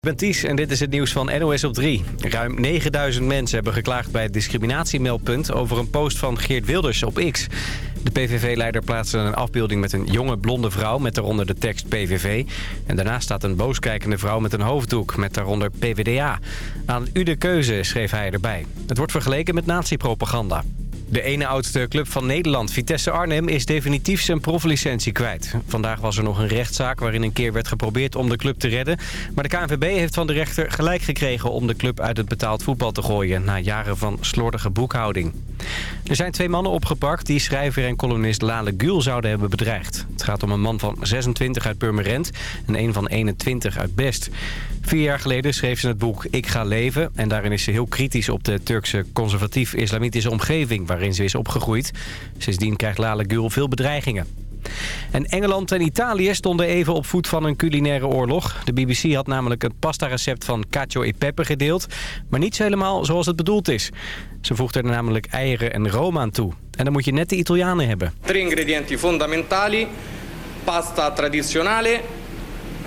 Ik ben Ties en dit is het nieuws van NOS op 3. Ruim 9000 mensen hebben geklaagd bij het discriminatiemeldpunt... over een post van Geert Wilders op X. De PVV-leider plaatste een afbeelding met een jonge blonde vrouw... met daaronder de tekst PVV. En daarnaast staat een booskijkende vrouw met een hoofddoek... met daaronder PVDA. Aan u de keuze, schreef hij erbij. Het wordt vergeleken met nazi-propaganda. De ene oudste club van Nederland, Vitesse Arnhem, is definitief zijn proflicentie kwijt. Vandaag was er nog een rechtszaak waarin een keer werd geprobeerd om de club te redden. Maar de KNVB heeft van de rechter gelijk gekregen om de club uit het betaald voetbal te gooien... na jaren van slordige boekhouding. Er zijn twee mannen opgepakt die schrijver en columnist Lale Gül zouden hebben bedreigd. Het gaat om een man van 26 uit Purmerend en een van 21 uit Best. Vier jaar geleden schreef ze het boek Ik ga leven. En daarin is ze heel kritisch op de Turkse conservatief-islamitische omgeving waarin ze is opgegroeid. Sindsdien krijgt Lale Gül veel bedreigingen. En Engeland en Italië stonden even op voet van een culinaire oorlog. De BBC had namelijk een pasta-recept van cacio e pepe gedeeld... maar niet helemaal zoals het bedoeld is. Ze voegde er namelijk eieren en room aan toe. En dan moet je net de Italianen hebben. Drie ingrediënten fondamentali. Pasta tradizionale,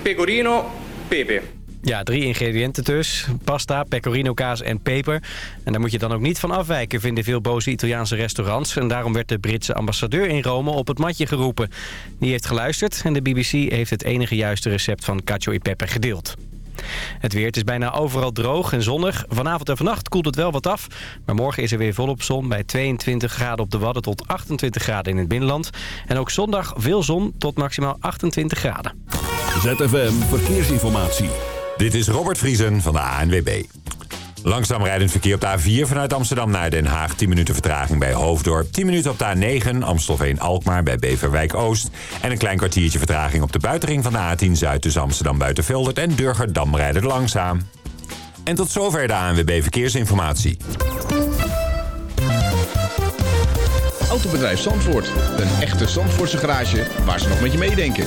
pecorino, pepe. Ja, drie ingrediënten dus. Pasta, pecorino kaas en peper. En daar moet je dan ook niet van afwijken, vinden veel boze Italiaanse restaurants. En daarom werd de Britse ambassadeur in Rome op het matje geroepen. Die heeft geluisterd en de BBC heeft het enige juiste recept van cacio e pepe gedeeld. Het weer, het is bijna overal droog en zonnig. Vanavond en vannacht koelt het wel wat af. Maar morgen is er weer volop zon bij 22 graden op de Wadden tot 28 graden in het binnenland. En ook zondag veel zon tot maximaal 28 graden. ZFM Verkeersinformatie. Dit is Robert Vriesen van de ANWB. Langzaam rijdend verkeer op de A4 vanuit Amsterdam naar Den Haag. 10 minuten vertraging bij Hoofddorp. 10 minuten op de A9 Amstelveen-Alkmaar bij Beverwijk-Oost. En een klein kwartiertje vertraging op de buitenring van de A10 Zuid... tussen Amsterdam-Buitenveldert en Durgerdam rijden langzaam. En tot zover de ANWB Verkeersinformatie. Autobedrijf Zandvoort. Een echte Zandvoortse garage waar ze nog met je meedenken.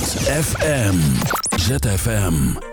ZFM. ZFM.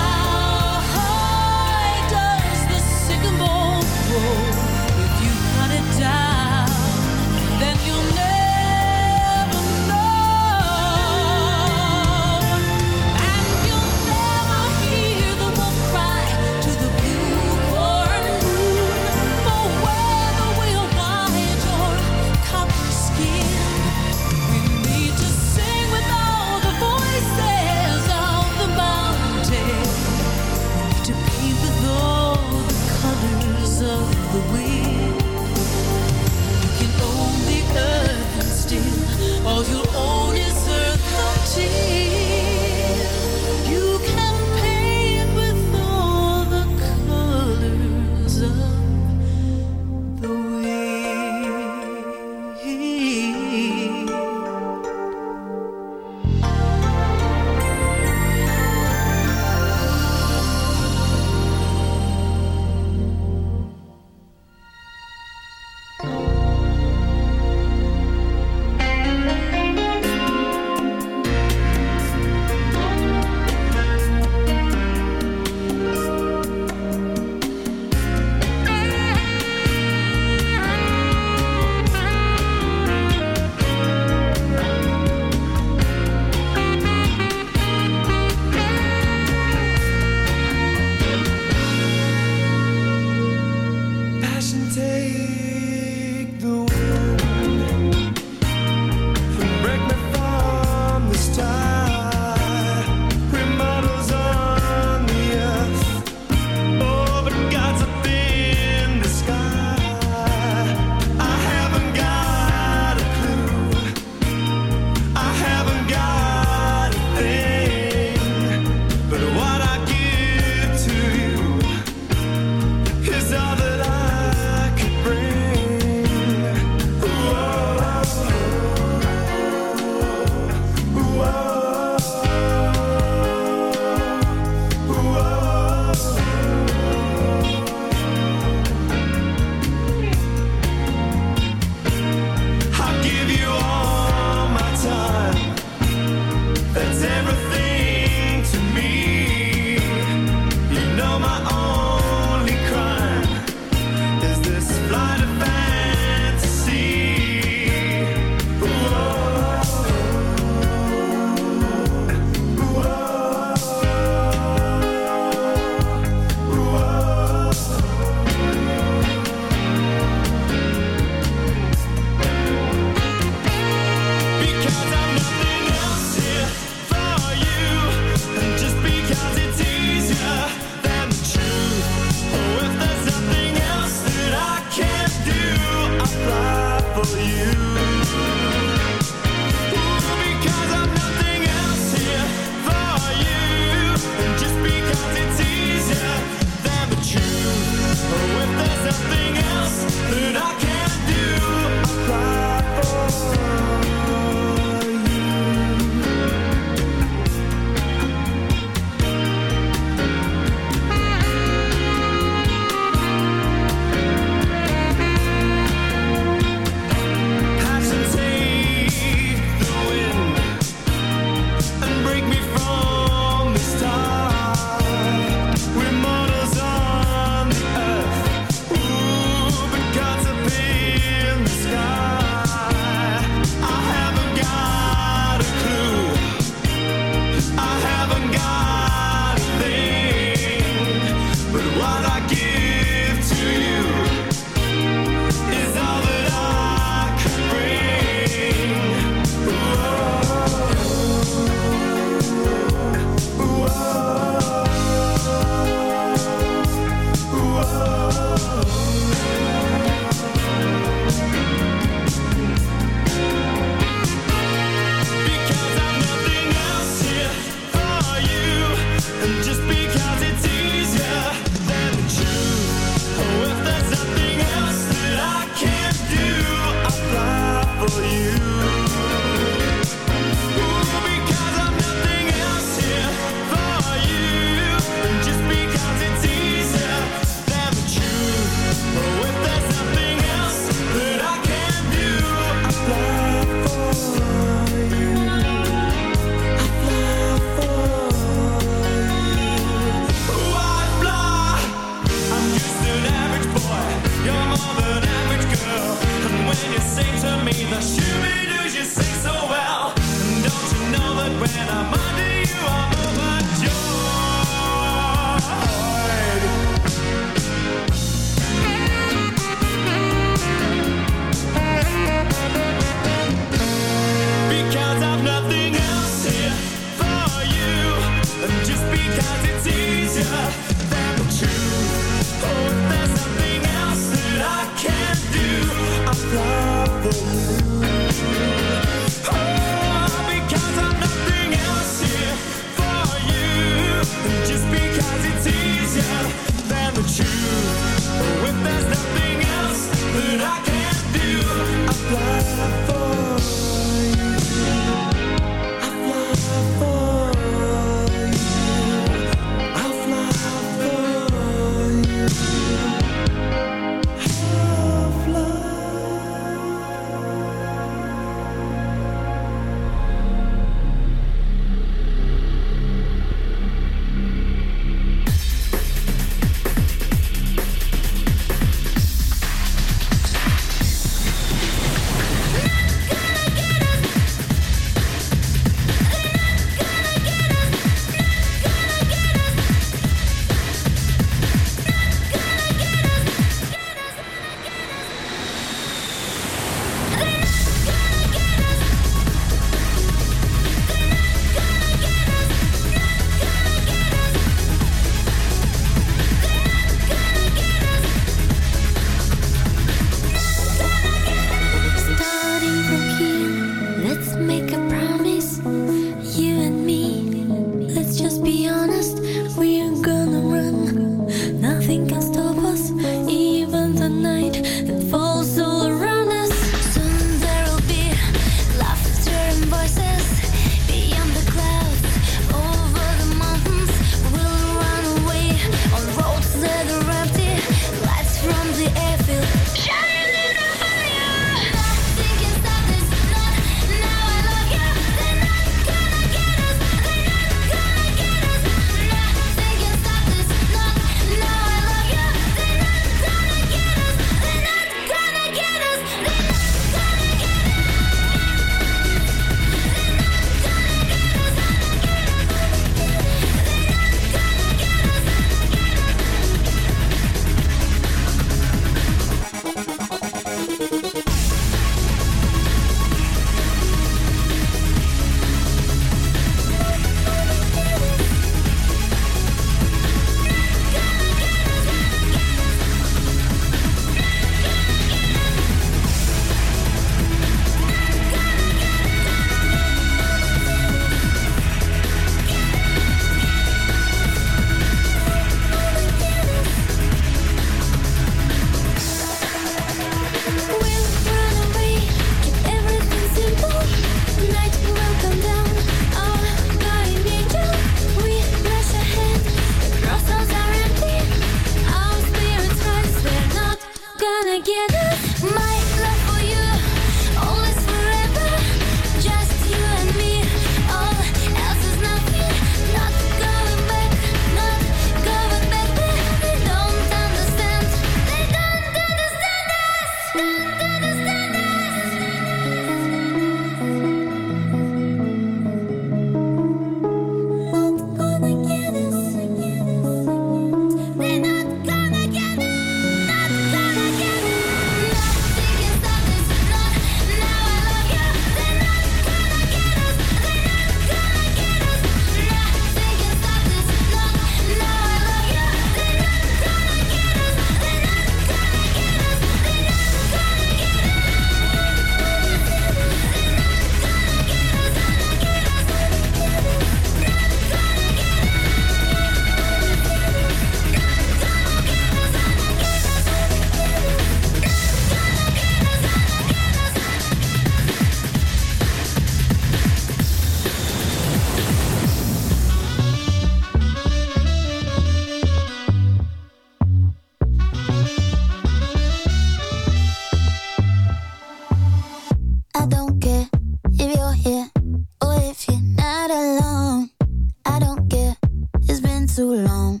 phone.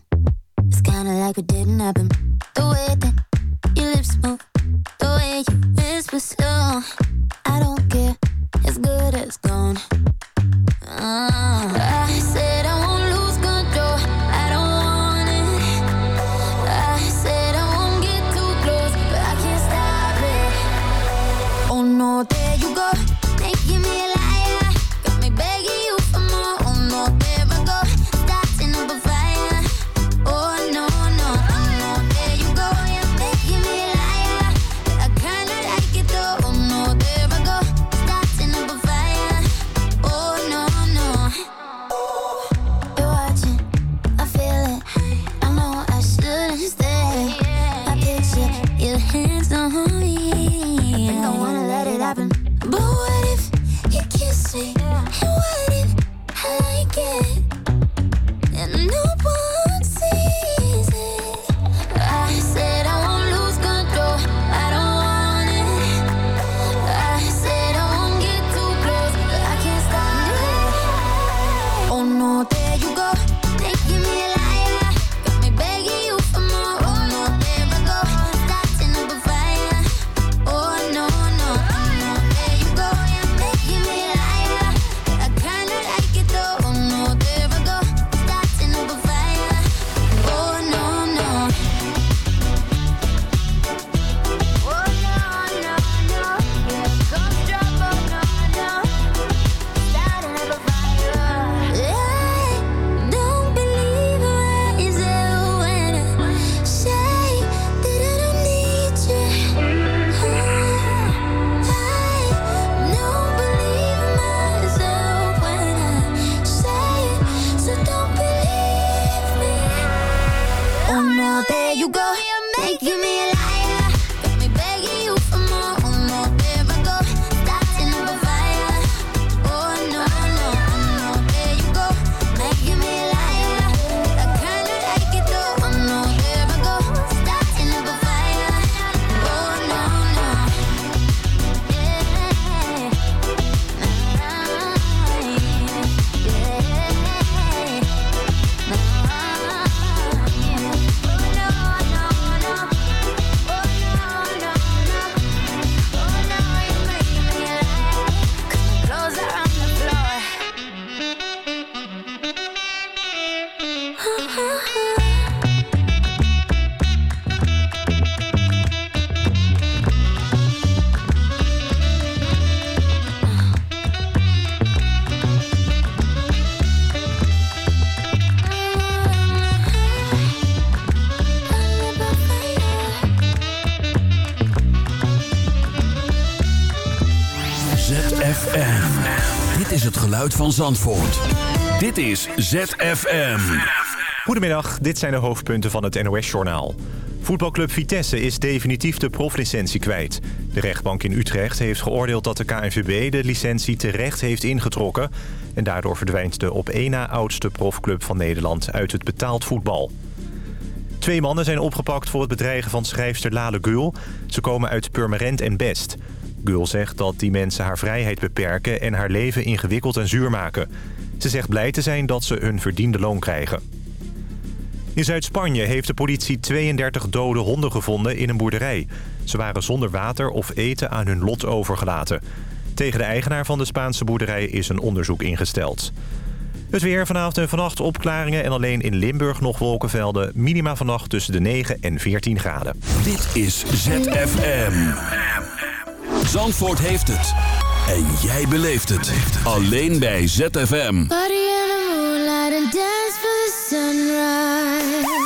It's kinda like it didn't happen. The way that your lips move, the way you whisper slow. I don't care, it's good as gone. Van Zandvoort. Dit is ZFM. Goedemiddag, dit zijn de hoofdpunten van het NOS-journaal. Voetbalclub Vitesse is definitief de proflicentie kwijt. De rechtbank in Utrecht heeft geoordeeld dat de KNVB de licentie terecht heeft ingetrokken... en daardoor verdwijnt de op één na oudste profclub van Nederland uit het betaald voetbal. Twee mannen zijn opgepakt voor het bedreigen van schrijfster Lale Gul. Ze komen uit Purmerend en Best. Zegt dat die mensen haar vrijheid beperken en haar leven ingewikkeld en zuur maken. Ze zegt blij te zijn dat ze hun verdiende loon krijgen. In Zuid-Spanje heeft de politie 32 dode honden gevonden in een boerderij. Ze waren zonder water of eten aan hun lot overgelaten. Tegen de eigenaar van de Spaanse boerderij is een onderzoek ingesteld. Het weer vanavond en vannacht opklaringen en alleen in Limburg nog wolkenvelden. Minima vannacht tussen de 9 en 14 graden. Dit is ZFM. Zandvoort heeft het. En jij beleeft het. Alleen bij ZFM. Party in the moonlight and dance for the sunrise.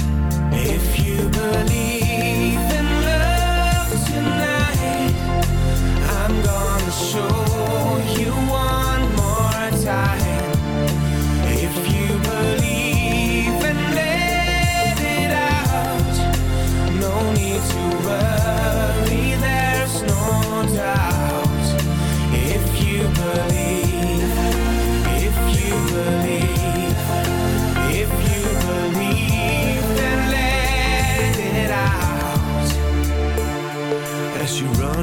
Show you one more time.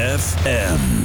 ZFM.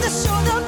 the shoulder